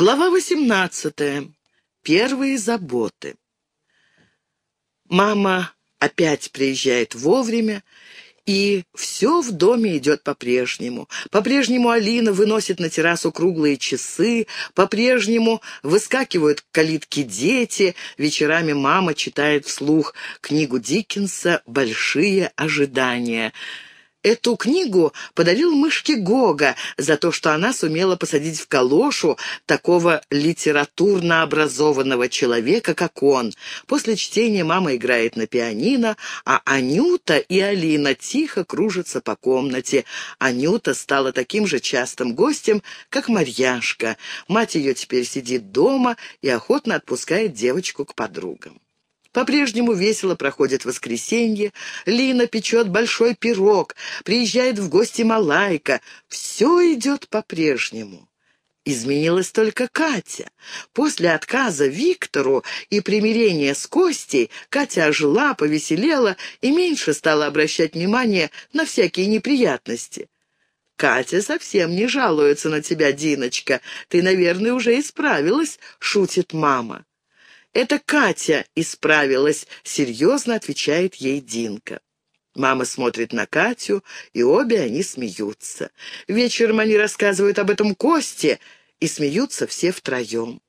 Глава 18. Первые заботы. Мама опять приезжает вовремя, и все в доме идет по-прежнему. По-прежнему Алина выносит на террасу круглые часы, по-прежнему выскакивают к калитке дети, вечерами мама читает вслух книгу Диккенса «Большие ожидания». Эту книгу подарил мышке Гога за то, что она сумела посадить в калошу такого литературно образованного человека, как он. После чтения мама играет на пианино, а Анюта и Алина тихо кружатся по комнате. Анюта стала таким же частым гостем, как Марьяшка. Мать ее теперь сидит дома и охотно отпускает девочку к подругам. По-прежнему весело проходит воскресенье, Лина печет большой пирог, приезжает в гости Малайка. Все идет по-прежнему. Изменилась только Катя. После отказа Виктору и примирения с Костей Катя ожила, повеселела и меньше стала обращать внимание на всякие неприятности. «Катя совсем не жалуется на тебя, Диночка. Ты, наверное, уже исправилась», — шутит мама. «Это Катя исправилась», — серьезно отвечает ей Динка. Мама смотрит на Катю, и обе они смеются. Вечером они рассказывают об этом Косте, и смеются все втроем.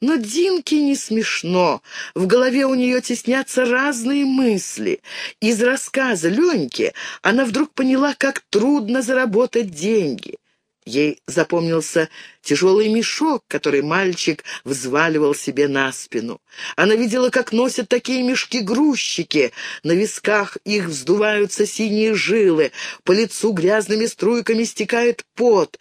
Но Динке не смешно, в голове у нее теснятся разные мысли. Из рассказа Леньки она вдруг поняла, как трудно заработать деньги. Ей запомнился тяжелый мешок, который мальчик взваливал себе на спину. Она видела, как носят такие мешки грузчики. На висках их вздуваются синие жилы, по лицу грязными струйками стекает пот.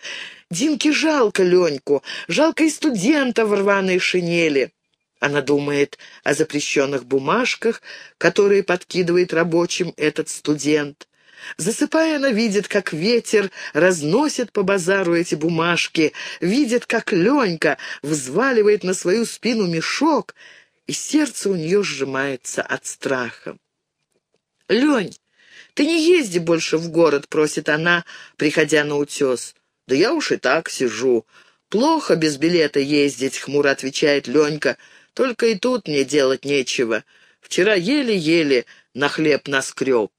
Динке жалко Леньку, жалко и студента в рваной шинели. Она думает о запрещенных бумажках, которые подкидывает рабочим этот студент. Засыпая, она видит, как ветер разносит по базару эти бумажки, видит, как Ленька взваливает на свою спину мешок, и сердце у нее сжимается от страха. «Лень, ты не езди больше в город», — просит она, приходя на утес. «Да я уж и так сижу. Плохо без билета ездить», — хмуро отвечает Ленька. «Только и тут мне делать нечего. Вчера еле-еле на хлеб наскреб».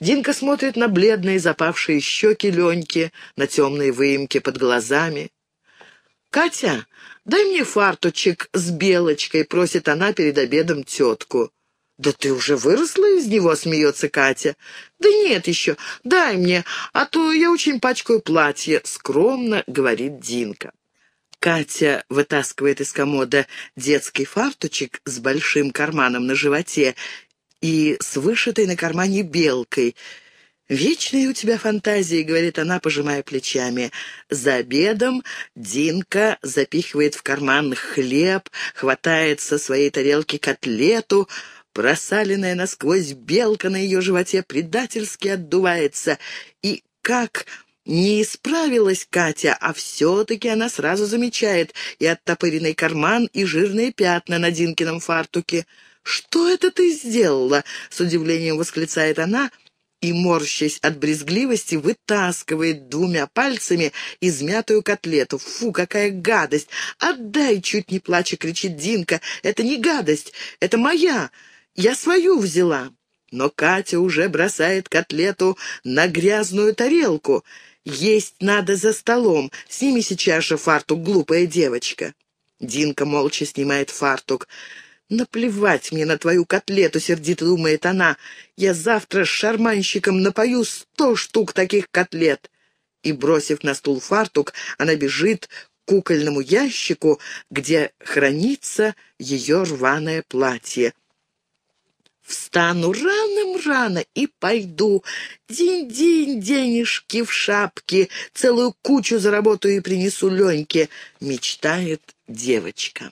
Динка смотрит на бледные запавшие щеки Леньки, на темные выемки под глазами. «Катя, дай мне фартучек с белочкой», — просит она перед обедом тетку. «Да ты уже выросла из него?» — смеется Катя. «Да нет еще, дай мне, а то я очень пачкаю платье», — скромно говорит Динка. Катя вытаскивает из комода детский фартучек с большим карманом на животе и с вышитой на кармане белкой. «Вечные у тебя фантазии», — говорит она, пожимая плечами. За обедом Динка запихивает в карман хлеб, хватает со своей тарелки котлету, просаленная насквозь белка на ее животе предательски отдувается. И как не исправилась Катя, а все-таки она сразу замечает и оттопыренный карман, и жирные пятна на Динкином фартуке. «Что это ты сделала?» — с удивлением восклицает она и, морщась от брезгливости, вытаскивает двумя пальцами измятую котлету. «Фу, какая гадость! Отдай!» — чуть не плача кричит Динка. «Это не гадость, это моя! Я свою взяла!» Но Катя уже бросает котлету на грязную тарелку. «Есть надо за столом. Сними сейчас же фартук, глупая девочка». Динка молча снимает фартук. «Наплевать мне на твою котлету», — сердито думает она. «Я завтра с шарманщиком напою сто штук таких котлет». И, бросив на стул фартук, она бежит к кукольному ящику, где хранится ее рваное платье. Встану рано-рано и пойду. День-день денежки в шапке, целую кучу заработаю и принесу Леньке, мечтает девочка.